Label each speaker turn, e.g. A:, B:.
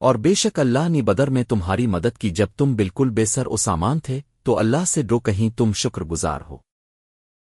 A: اور بے شک اللہ نے بدر میں تمہاری مدد کی جب تم بالکل بے سر و سامان تھے، تو اللہ سے ڈو کہیں تم شکر گزار ہو۔